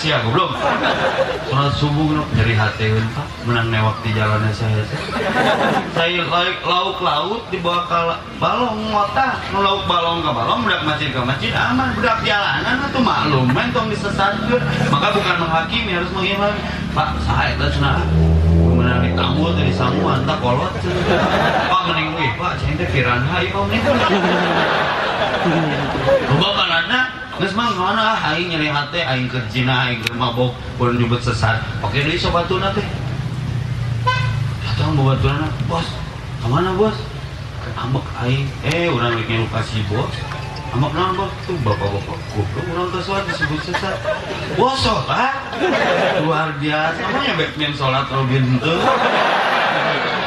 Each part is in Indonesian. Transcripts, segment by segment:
sia goblok. Sholat subuh nyeri hati pak. Menang newak di jalannya saya saya lauk lauk laut dibawa ke balong nu lauk balong ke balong budak masjid ke masjid aman. Budak jalanan atau maklum. Mentong disesatkan maka bukan menghakimi harus mengimami pak saya itu cenah kemudian ditambul dari samuan tak kolot pak mending pak saya teh piranha ieu pak mending. Loba balana geus mah ngana ah aing nyeri hate aing keur zina aing keur mabok pun nyebut sesat. Oke deui sobatuna teh. Datang babatuna bos. Ke mana bos? Ambek aing eh urang lagi lupa si bos. Ambek naon bos tuh bapak-bapak goblok urang teh salat disebut sesat. Bos sholat luar biasa. Namanya Batman sholat Robin tuh.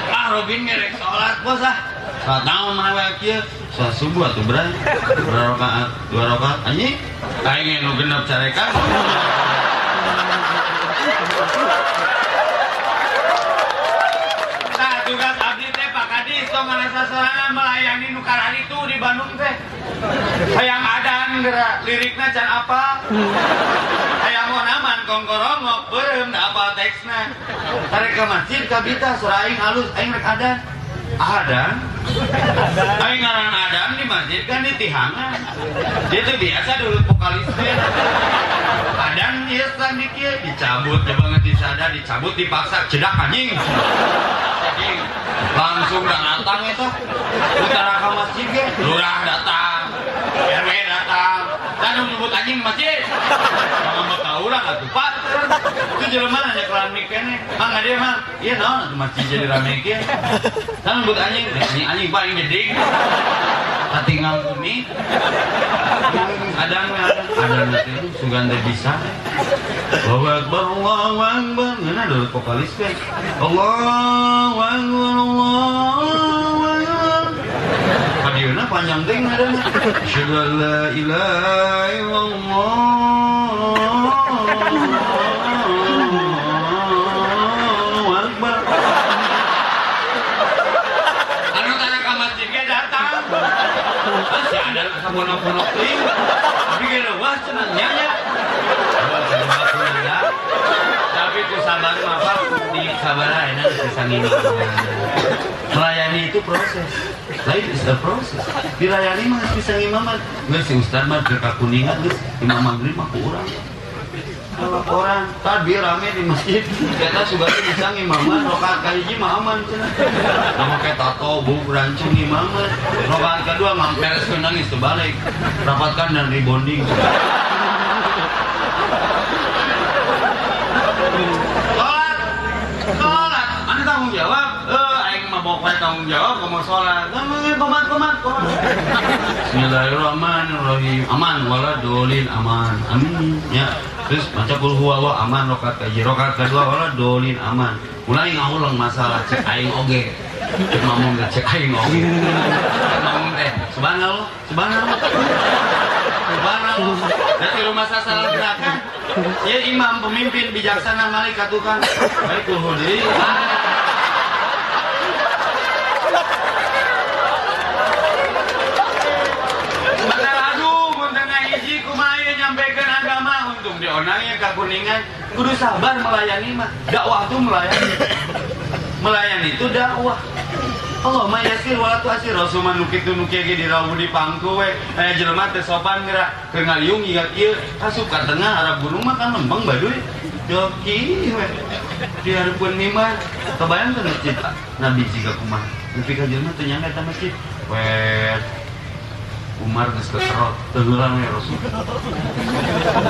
Ah Robin ngerek sholat bos ah. Saat tahun mana kieu? Saat subuh atuh beran. Dua rakaat, dua rakaat anjing. Aing nu genep carekan. Nah, tugas abdi teh Pak Kadis tong ngarasa sorangan melayani nu karani itu di Bandung teh. Hayang adan geura lirikna can apa? Hayang mau naman kongkorongok beureum da apa teksna. Tarik ke masjid kabita suara aing halus aing rek adan. Adan? Aing ngaran Adam di masjid kan di tihangan. Dia tuh biasa dulu vokalisnya. Adan dia kan di kia dicabut coba ngerti sadar dicabut dipaksa cedak anjing. Langsung datang itu utara ke masjid ge lurah datang RW datang dan menyebut anjing masjid. Mau tahu lah atuh pak. Itu jelema nanya kelan mik kene mang dia mang iya naon atuh masjid jadi rame kieu dan menyebut anjing. Anjing anjing paling jeding tinggal bumi. Ada ada nanti sugan teh bisa. Allahu Akbar Allahu Akbar. Ngana dulu vokalis teh Allahu Akbar Allahu Akbar Padieuna panjang teh ada Asyhadu an la ilaha illallah. Akbar. Anu kana ka masjid ge datang masih ada sabonok-bonok ting tapi kira wah cenah nyanya bakunna. tapi ku sabar mah Pak, di sabar enak bisa ngini melayani itu proses. Lain is the process. Dilayani mah bisa ngimaman geus si ustad mah ke kuningan geus imam maghrib mah ku urang. Orang tadi rame di masjid. Kita sudah bisa ngimaman rokaat kahiji mah aman cenah. Nama kayak tato bu rancung imaman rokaat kedua ke nangis terbalik rapatkan dan rebonding sholat! Sholat mau kayak tanggung jawab kamu sholat ngomongin komat komat komat Bismillahirrahmanirrahim. Aman wala dolin aman. Amin. Ya. Terus baca kul huwa wa aman rokat kaji rokat kedua wala dolin aman. Mulai ngaulang masalah cek aing oge. Cek teh cek aing oge. Mamung teh. Subhanallah subhanallah. Subhanallah. Dari rumah saya salah gerakan. Ya imam pemimpin bijaksana malik katukan baik kul hudi Bakal aduh, muntah hiji kumaya nyampaikan agama untung di onangnya ke kuningan. Kudu sabar melayani mah dakwah itu melayani. Melayani itu dakwah. Allah mah yasir wala tu asir. Rasul nukitu nuki ge di rawu di pangku we. Aya jelema teh sopan geura keur ngaliung ieu kieu. Asup ka tengah arah gunung mah kan lembang baduy joki we. Di hareupeun kebayang teh masjid Nabi jiga kumaha. Nepi ka jelema teh nyangka eta masjid. Wet Umar geus keserot tenggelam ya Rasul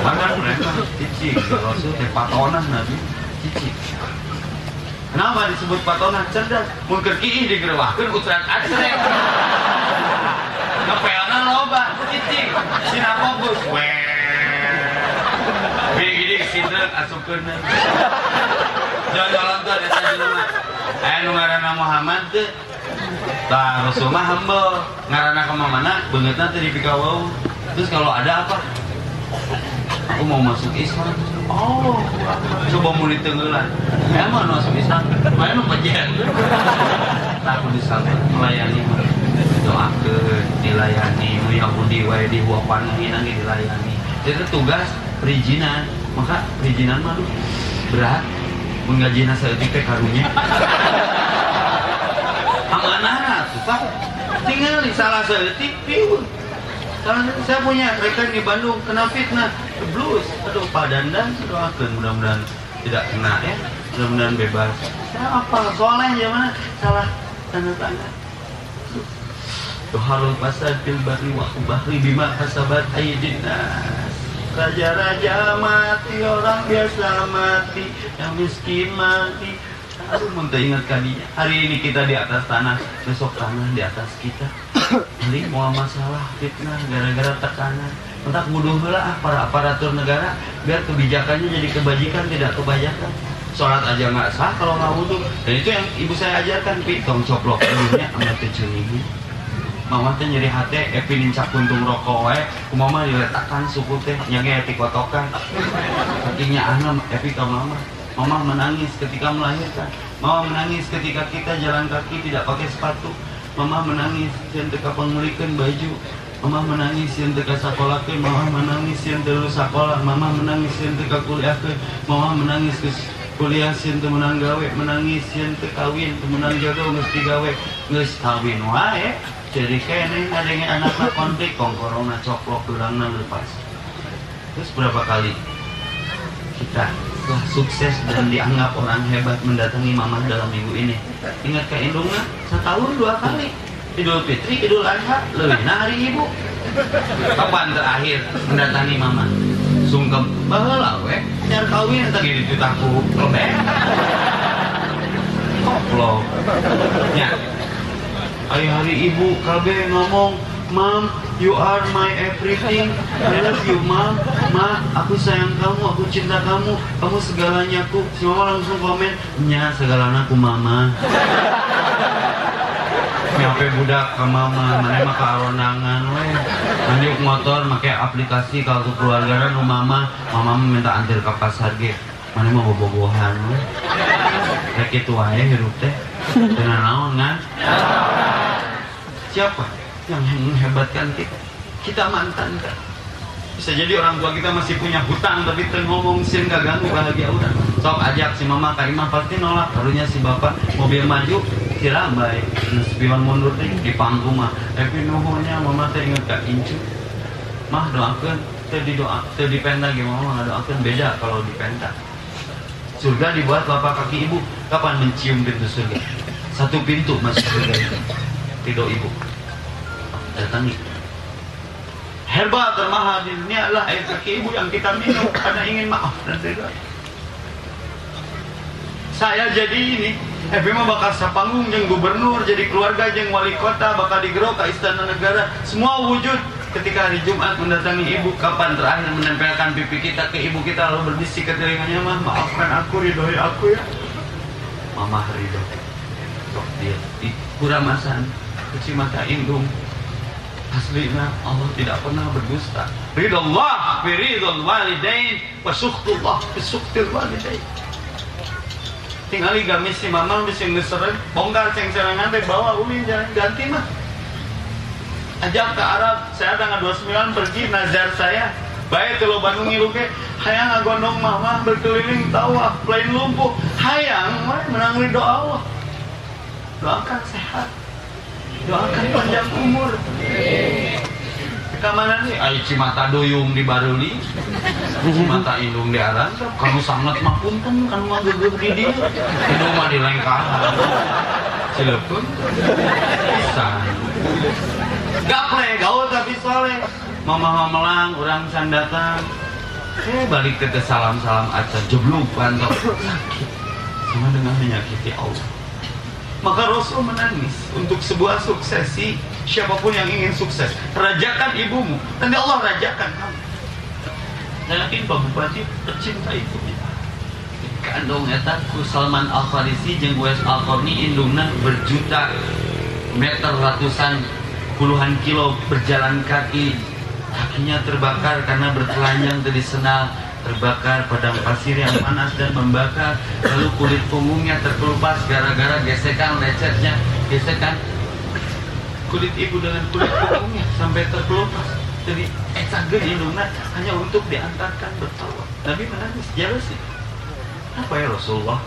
Bahkan mereka cicing Rasul teh patonan Nabi cicing Kenapa disebut patonan cerdas? Mungkin kiih digerwahkeun utran asrek. Ngepelna loba cicing. Sina fokus. Weh. Begini sindrek asupkeun. Jalan-jalan tuh ada saja mah. Aya nu ngaranna Muhammad teh. Tah Rasul mah humble. Ngaranna ka mana? Beungeutna teh di pikawau. Terus kalau ada apa? Aku mau masuk Islam. Oh, coba mau ditenggelan. Emang masuk Islam? Mana nu pajen? Aku di sana melayani doa ke dilayani nu Yahudi wae di huapan ini nanti dilayani. Jadi tugas perizinan maka perizinan mah berat menggaji teh karunya pak tinggal di salah seetik piun saya punya rekan di Bandung kena fitnah blues. Aduh Pak Dandan doakan mudah-mudahan tidak kena ya. Mudah-mudahan bebas. Saya apa? Soalnya gimana salah tanda tanda Tuharul pasal fil bahri wa bahri bima kasabat aydina Raja-raja mati, orang biasa mati, yang miskin mati. Aduh, ingat kalinya. Hari ini kita di atas tanah, besok tanah di atas kita. Ini mau masalah fitnah gara-gara tekanan. Entah muduh lah para aparatur negara biar kebijakannya jadi kebajikan tidak kebajakan. Sholat aja nggak sah kalau nggak wudhu. Dan itu yang ibu saya ajarkan, pitong coplok dulunya sama ini mama teh nyeri hati epi nincak kuntung rokok wae mama diletakkan suku teh nyage epi kotokan kakinya anak epi ke mama mama menangis ketika melahirkan. Mama menangis ketika kita jalan kaki tidak pakai sepatu. Mama menangis yang teka pengulikan baju. Mama menangis yang teka sekolah ke. Mama menangis yang terus sekolah. Mama menangis yang teka kuliah ke. Mama menangis ke kuliah yang menang gawe. Menangis yang tekawin menang jaga mesti gawe. Nges kawin wae. Jadi kene adanya anak konflik kong corona coplok durangna lepas. Terus berapa kali? Kita telah sukses dan dianggap orang hebat mendatangi mama dalam minggu ini. Ingat ke indungnya setahun dua kali. Idul Fitri, Idul Adha, lebih hari ibu. Kapan terakhir mendatangi mama sungkem bahala weh nyar kawin tadi di tutaku. Lebih koplok ya hari-hari ibu KB ngomong Mom, you are my everything. I love you, Mom. Ma, aku sayang kamu, aku cinta kamu. Kamu segalanya aku. Si mama langsung komen, nya segalanya aku mama. Nyampe budak ke mama, mana mah karonangan weh. Nanti motor pakai aplikasi kalau keluarga nu mama, mama minta antar ke pasar. Mana mau bobogohan weh. Kayak gitu aja hirup teh. Dengan naon kan? Siapa yang menghebatkan kita? Kita mantan? Bisa jadi orang tua kita masih punya hutang tapi ngomong sih gak ganggu bahagia udah. Sok ajak si mama ka imah pasti nolak. Karunya si bapak mobil maju si lambai. Nah, spion mundur teh di pangku mah. Tapi nuhunnya mama teh inget ka incu. Mah doakeun teu di doa teu dipenta ge mama ngadoakeun beda kalau dipenta. Surga dibuat bapak kaki ibu. Kapan mencium pintu surga? Satu pintu masuk surga ridho ibu datangi. Hebat termahal di dunia adalah air kaki ibu yang kita minum karena ingin maaf. Dan ridho saya jadi ini Evi mah bakal sapanggung jeng gubernur jadi keluarga jeng wali kota bakal digerok ke istana negara. Semua wujud ketika hari Jumat mendatangi ibu kapan terakhir menempelkan pipi kita ke ibu kita lalu berbisik ke telinganya mah maafkan aku ridhoi aku ya. Mama ridho sok dia kuramasan kecil mata indung aslinya Allah tidak pernah berdusta. Ridallah fi ridal walidain wa fi sukhtil walidain. Tinggal gamis si mamang bisa ngeseren bongkar ceng cerengan teh bawa ulin jalan ganti mah. Ajak ke Arab saya tanggal 29 pergi nazar saya. Baik kalau Bandung ngilu ke hayang ngagondong mama berkeliling tawaf lain lumpuh. Hayang menang ridho Allah. Doakan sehat doakan panjang umur ke mana nih? Ayo cimata doyung di Baruli. Cimata indung di Aran. Kamu sangat mapunten kan mah geger di dia. Itu mah di lengkahan. Cilepun. Pisan gaple gaul tapi soleh mama melang orang san datang. Eh balik ke salam salam aja jeblok bantok sakit. Sama dengan menyakiti Allah maka Rasul menangis untuk sebuah suksesi siapa pun yang ingin sukses. Rajakan ibumu. Nanti Allah rajakan kamu. Saya yakin Pak Bupati tercinta itu. Kandung eta ku Salman Al Farisi jeung Wes Al Qarni indungna berjuta meter ratusan puluhan kilo berjalan kaki kakinya terbakar karena bertelanjang dari senal terbakar padang pasir yang panas dan membakar lalu kulit punggungnya terkelupas gara-gara gesekan lecetnya gesekan kulit ibu dengan kulit punggungnya sampai terkelupas. Jadi ecagen indungna hanya untuk diantarkan bertawaf. Nabi menangis jelas sih apa ya Rasulullah?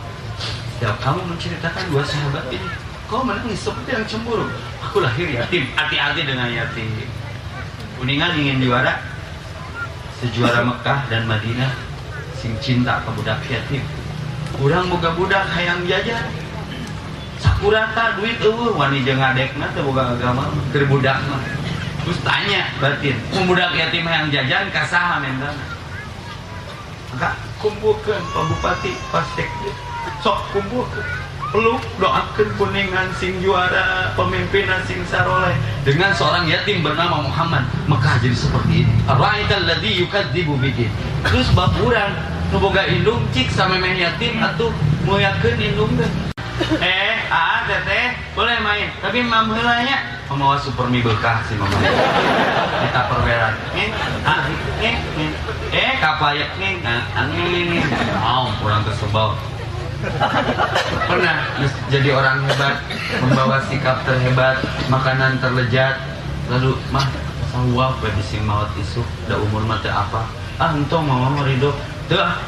Setiap kamu menceritakan dua sahabat ini. Kau menangis seperti yang cemburu. Aku lahir yatim hati-hati dengan yatim. Kuningan ingin juara sejuara Mekah dan Madinah sing cinta ke budak yatim. Kurang buka budak hayang jajan sakurata duit uh wani jeung adekna teu boga agama keur budak mah. Terus tanya batin budak yatim hayang jajan kasaha mentana maka kumpulkan Pak Bupati pastek sok kumpulkan peluk doakan kuningan sing juara pemimpinan sing saroleh. Dengan seorang yatim bernama Muhammad Mekah jadi seperti ini. Ra'aital ladzi yukadzibu bidin terus bapuran nuboga indung cik sama main yatim atuh mau yakin indung deh. Eh ah teteh boleh main tapi mam heulanya pemawa super mie bekah si mama. Kita perberan nih ah nih eh kapayak nih ah nih pulang ke sebau pernah jadi orang hebat membawa sikap terhebat makanan terlejat. Lalu mah sawah bagi sing mawat isu da umur mata apa? Ah entong mama ridho tuh ah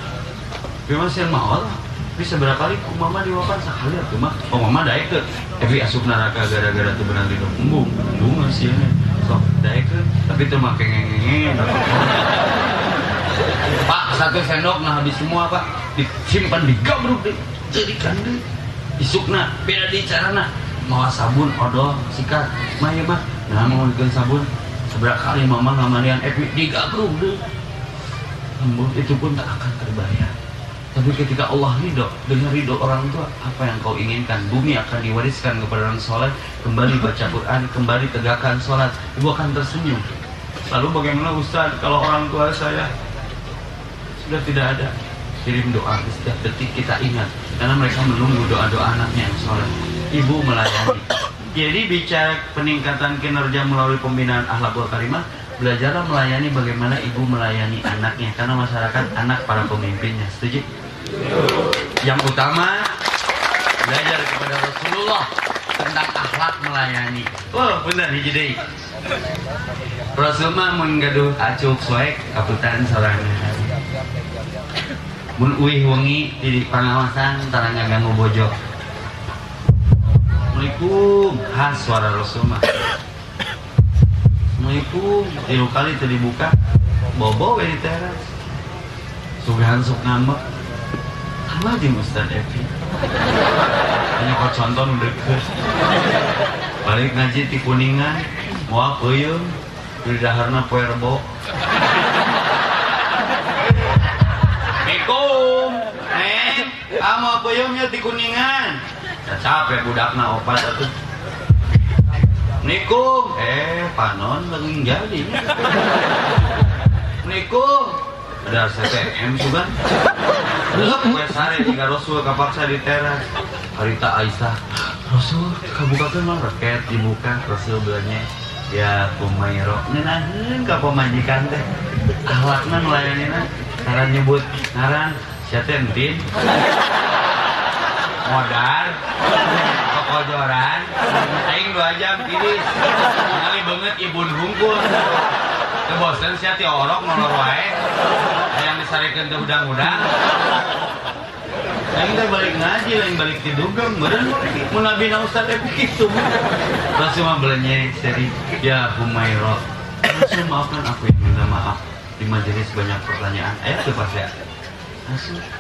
memang sih mawat bisa berapa kali ku mama diwapan sekali atuh mah? Oh mama daek ke tapi asup neraka gara-gara tuh benar ridho embung embung sih sok daek ke tapi tuh mah kengeng Pak, satu sendok nah habis semua Pak. Disimpan di deh jadikan deh isukna beda di carana mau sabun odol sikat. Mah ya mah nah mau bikin sabun. Seberapa kali mama ngamarian epi di gabruk deh Embung itu pun tak akan terbayar. Tapi ketika Allah ridho dengan ridho orang tua apa yang kau inginkan? Bumi akan diwariskan kepada orang soleh kembali baca Quran kembali tegakkan sholat. Ibu akan tersenyum. Lalu bagaimana Ustaz kalau orang tua saya sudah tidak ada. Kirim doa setiap detik kita ingat. Karena mereka menunggu doa-doa anaknya yang soleh. Ibu melayani. Jadi bicara peningkatan kinerja melalui pembinaan akhlakul karimah belajarlah melayani bagaimana ibu melayani anaknya. Karena masyarakat anak para pemimpinnya. Setuju? Yang utama belajar kepada Rasulullah tentang akhlak melayani. Oh benar jadi Rasulullah menggaduh acuk suek kaputan sorangan uih wengi di pengawasan tarang ngaganggu bojo Assalamualaikum. Khas suara Rasul mah Assalamualaikum. Tilu kali tadi dibuka. Bobo di teras. Sugahan sok ngambek. Apa di Ustaz Evi? Hanya kau contoh deket. Balik ngaji di kuningan. Mau apa yun di daharna poe Yumnya di kuningan. Ya capek budakna opat atuh Assalamualaikum Eh panon lagi jadi Assalamualaikum Ada CTM sugan Belum. Gue sare jika Rasul kapaksa di teras. Harita Aisyah Rasul kabukakan mah raket dibuka. Rasul bilangnya Ya Kumairo. Nyenahin ke pemajikan teh. Ahlakna melayaninya ngaran nyebut ngaran siapa entin modal. Kokojoran aing dua jam iris kali banget ibu hungkul kebosan siapa ti orok nolor wae yang disarikan teh udang-udang. Aing teh balik ngaji lain balik di dugem meureun. Mun nabi na teh kitu Rasul mah belenye seri ya Humairo Rasul maafkan aku yang minta maaf. Di majelis banyak pertanyaan. Ayat tuh pas ya. Rasul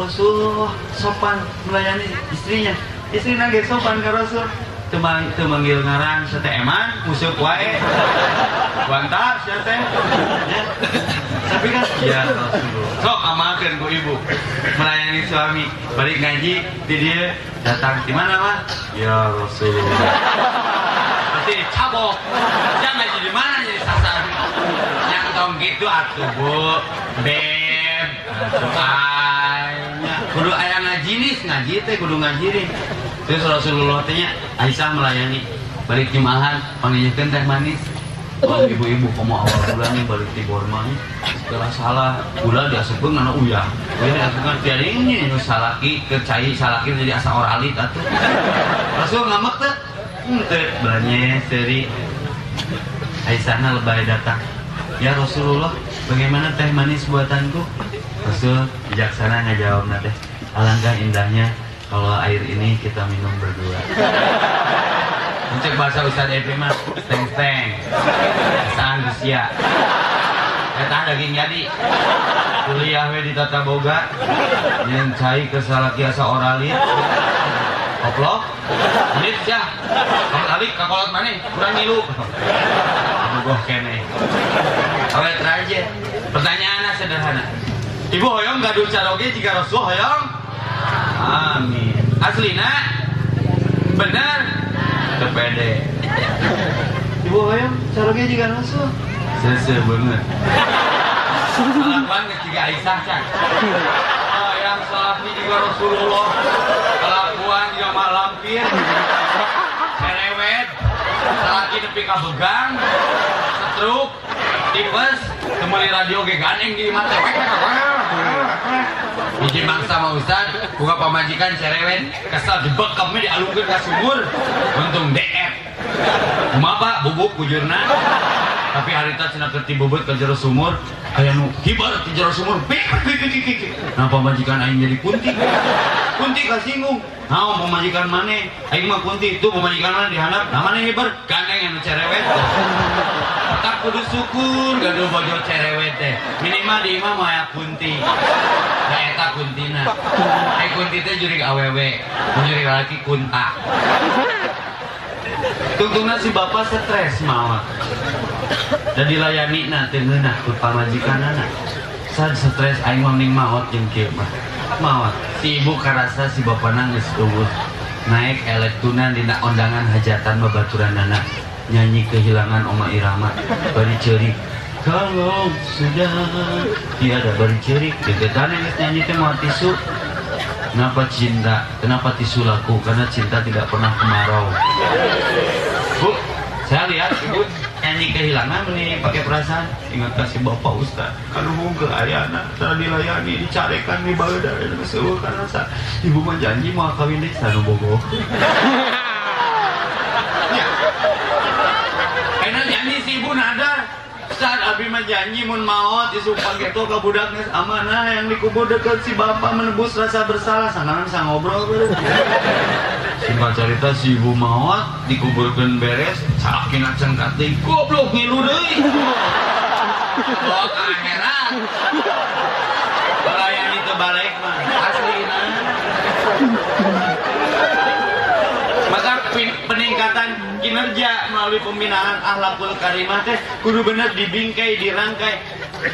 Rasulullah sopan melayani istrinya. Istri nage sopan ke Rasul. Temang temanggil ngaran sete eman musuk wae. Bantah sete ya. tapi kan ya Rasulullah. Sok amalkan ku ibu. Melayani suami. Balik ngaji di dia datang. Di mana mah ya Rasulullah. Pasti cabok. Jangan ngaji di mana jadi sasaran? Yang tong gitu atuh bu. Beb sukanya kudu ayah ngaji nih ngaji teh kudu ngaji nih terus Rasulullah tanya Aisyah melayani balik jemahan panggilnya teh manis. Oh, ibu-ibu kamu awal bulan nih balik di Borma nih. Setelah salah gula diasupkan karena uyah. Uyah diasupkan tiada ini salaki ke cai salaki jadi asa oralit atuh. Rasul ngamak tuh ente belanya seri Aisyahna lebay datang. Ya Rasulullah, bagaimana teh manis buatanku? Rasul bijaksana ngejawab teh. Alangkah indahnya kalau air ini kita minum berdua. Untuk bahasa Ustadz Epi mah steng steng, saan Rusia. Eta daging jadi. Kuliah we di Tata Boga, yang cai ke kiasa oralit. Oplok, lit ya. Kamu alik kakolot mana? Kurang ngilu. Bogoh kene. Awet aja. Pertanyaannya sederhana. Ibu hoyong gaduh caroge jika Rasul hoyong? Amin. Aslina? Bener? Kepede. Ibu hoyong caroge jika Rasul? Sese bener. Kelakuan ketiga Aisyah kan? Oh, yang salahnya juga Rasulullah. Kelakuan juga mak lampir. Cerewet. Salaki nepi kabegang. Setruk. Tipes. Temeli radio ge di mata. Hiji mangsa mah Ustaz, buka pamajikan cerewet, kesal dibekemnya dialungkeun ke sumur, untung DF. Kumaha Pak, bubuk bujurna. Tapi harita cina kerti bubut ke jero sumur, aya nu hibar di jero sumur. Nah pamajikan aing jadi kunti. Kunti kasinggung. Naon pamajikan mana? Aing mah kunti, tuh pamajikan mana dihandap, nah mana hibar? Gandeng anu cerewet. Kudu syukur gaduh bojo cerewet teh. Minimal di imah mah aya kunti. Da eta kuntina. Ai kunti teh jurig awewe, jurig laki kunta. Tungtungna si bapak stres mawar. Dan dilayani na teu ngeunah ku pamajikanana. Sad stres aing mah ning maot jeung kieu mah. Maot. Si ibu karasa si bapana geus eueuh. Naik elektuna dina ondangan hajatan babaturanana. Nyanyi kehilangan Oma Irama bari. Kalau sudah tiada bari ceurik, degetan yang nyanyi teh mau tisu. Kenapa cinta? Kenapa tisu laku? Karena cinta tidak pernah kemarau. Bu, saya lihat ibu nyanyi kehilangan nih pakai perasaan. Ingat kasih bapak ustad. Kalau ke ayana, cara dilayani, dicarekan di bawah dari sewa karena ibu mah janji mau kawin di sana bogo. Ya. Enak janji si ibu Saat abi mah janji mun maot disumpah gitu ke budak geus amanah yang dikubur deket si bapak menebus rasa bersalah sangaran sang ngobrol beureum. Singkat cerita si ibu maot dikuburkan beres salakin acan kate goblok ngilu deui. Bawa ke akhirat. Pelayan itu balik mah peningkatan kinerja melalui pembinaan akhlakul karimah teh. Kudu bener dibingkai, dirangkai.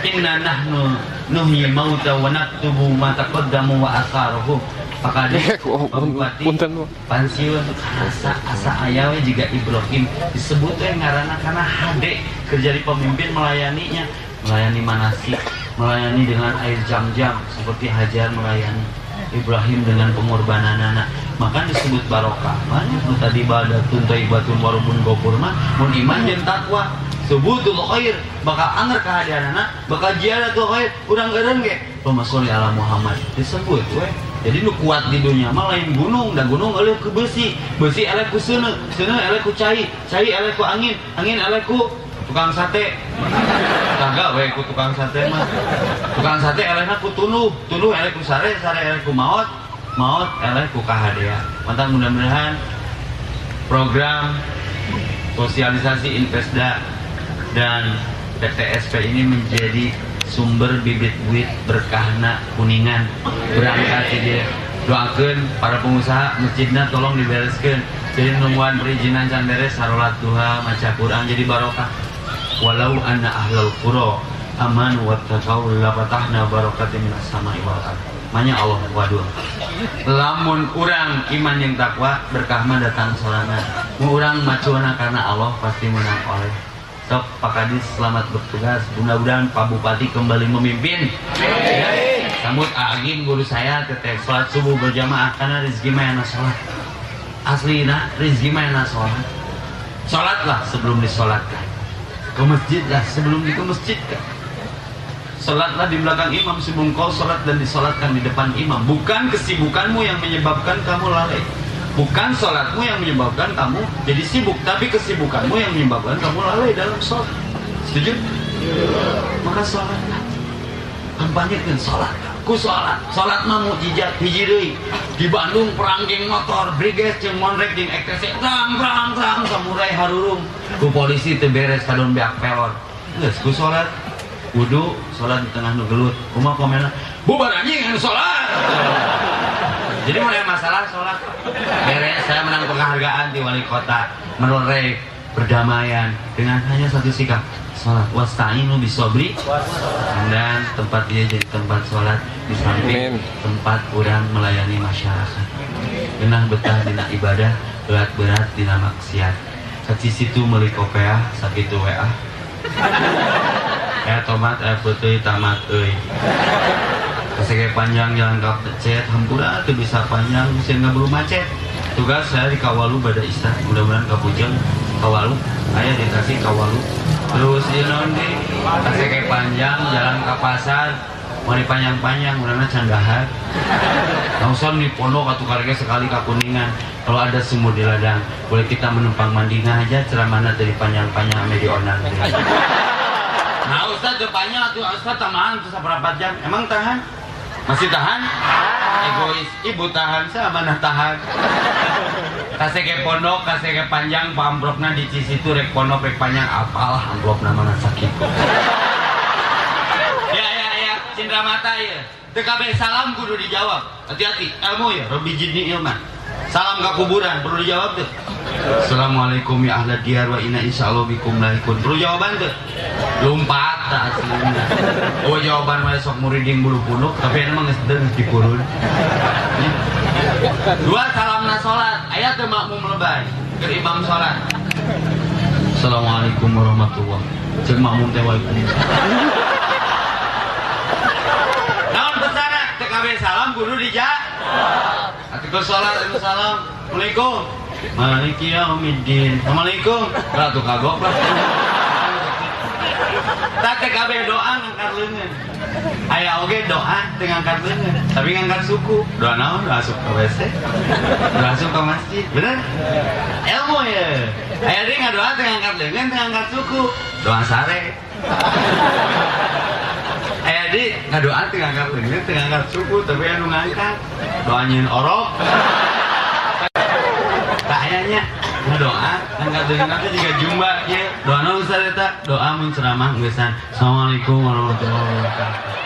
Inna nahnu nuhyi mauta wa naktubu ma taqaddamu wa asaruhu. Punten, Bu. pensiun. Asa asa ayawe juga Ibrahim. Disebut teh ngaranna karena HD kerja di pemimpin melayaninya. Melayani manasik melayani dengan air jam-jam. Seperti Hajar melayani Ibrahim dengan pengorbanan anak maka disebut barokah. Banyak nu tadi badatun taibatun warubun gopur mah mun iman jeung takwa. Subutul khair bakal anger kehadiran anak bakal jiaratul khair urang geureun ge. Allahumma ala Muhammad disebut we jadi nu kuat di dunia mah lain gunung dan gunung eleh ku besi besi eleh ku seuneu seuneu eleh ku cai cai eleh ku angin angin eleh ku tukang sate. Kagak we ku tukang sate mah. Tukang sate elehna ku tuluh tuluh eleh ku sare sare eleh ku maot maot eleh ku kahadea mantap mudah-mudahan program sosialisasi Investda dan PTSP ini menjadi sumber bibit buit berkahna kuningan. Berangkat dia. Doakan para pengusaha masjidnya tolong dibereskan. Jadi nungguan perizinan can beres sarolat duha maca Quran jadi barokah. Walau anna ahlal qura aman wa taqaw la fatahna barakatin minas sama'i wal ard Manya Allah waduh lamun urang iman yang takwa berkah mah datang sorangan mu urang macuana karena Allah pasti menang oleh. Sok Pak Kadis selamat bertugas. Mudah-mudahan Pak Bupati kembali memimpin. Sambut Agim guru saya teteh sholat subuh berjamaah karena rezeki mah enak sholat. Asli nak rezeki mah enak sholat. Sholatlah sebelum disolatkan. Ke masjid lah sebelum itu masjid kan Sholatlah di belakang imam sebelum kau sholat dan disolatkan di depan imam. Bukan kesibukanmu yang menyebabkan kamu lalai. Bukan sholatmu yang menyebabkan kamu jadi sibuk, tapi kesibukanmu yang menyebabkan kamu lalai dalam sholat. Setuju? Maka sholatlah. kampanyekeun salat ku salat salat mah mukjizat hiji di Bandung perang geng motor briges jeung monrek jeung ETC tang tang tang samurai harurung ku polisi teu beres kadon beak pelor geus ku salat wudu salat di tengah nu gelut. Kumaha komenna bubar anjing anu salat jadi mulai masalah sholat. Beres saya menang penghargaan di wali kota menurut perdamaian dengan hanya satu sikap sholat. Wasta'inu bisobri dan tempat dia jadi tempat sholat di samping tempat orang melayani masyarakat. Genah betah dina ibadah berat-berat dina maksiat. Kaki situ meuli kopeah sakitu WA eh tomat eh putih tamat euy Kasih panjang jalan ke macet, hampura tuh bisa panjang, bisa nggak belum macet. Tugas saya di Kawalu pada Isa, mudah-mudahan ke Pujang, Kawalu, ayah dikasih Kawalu. Terus di kasih kayak panjang, jalan ke pasar, mau panjang-panjang, mudah-mudahan candahan. Langsung di pondok atau karya sekali ke Kuningan. Kalau ada sumur di ladang, boleh kita menumpang mandina aja ceramahnya dari panjang-panjang ame di onang. Nah Ustaz depannya tuh Ustaz tamaan tuh seberapa jam? Emang tahan? Masih tahan? Egois, ibu tahan, saya mana tahan? Kasih ke pondok, kasih ke panjang, amplopna di situ rek pondok rek panjang, apalah amplopna mana sakit. Ya ya ya, cindra mata ya. TKB salam kudu dijawab. Hati-hati, ilmu ya, Robi Jidni Ilman. Salam ke kuburan, perlu dijawab tuh. Assalamualaikum ya ahla diyar wa inna insyaallah bikum laikun. Perlu jawaban tuh. Lompat aslinya. Oh jawaban mah sok muriding bulu punuk, tapi emang geus dipurun. Dua salamna salat, aya teu makmum lebay. Keur imam salat. Assalamualaikum warahmatullahi wabarakatuh. Cek makmum teh waalaikumsalam. Naon pesana TKB salam kudu dija. Anu salam. Assalamualaikum. Maliki yaumiddin. Assalamualaikum. Ratu kagok lah. Tak TKB doa ngangkat leungeun. Aya oge doa teu ngangkat leungeun, tapi ngangkat suku. Doa naon? Doa asup ke WC. Doa asup ke masjid. Bener? Ilmu ya. Aya deui ngadoa teu ngangkat leungeun, teu ngangkat suku. Doa sare. Aya di ngadoa teu ngangkat leungeun, teu ngangkat suku, tapi anu ngangkat. Doa nyeun orok. Kayaknya doa. Angkat dengan nanti juga jumba ya doa nu Ustaz doa mun ceramah gesan. Assalamualaikum warahmatullahi wabarakatuh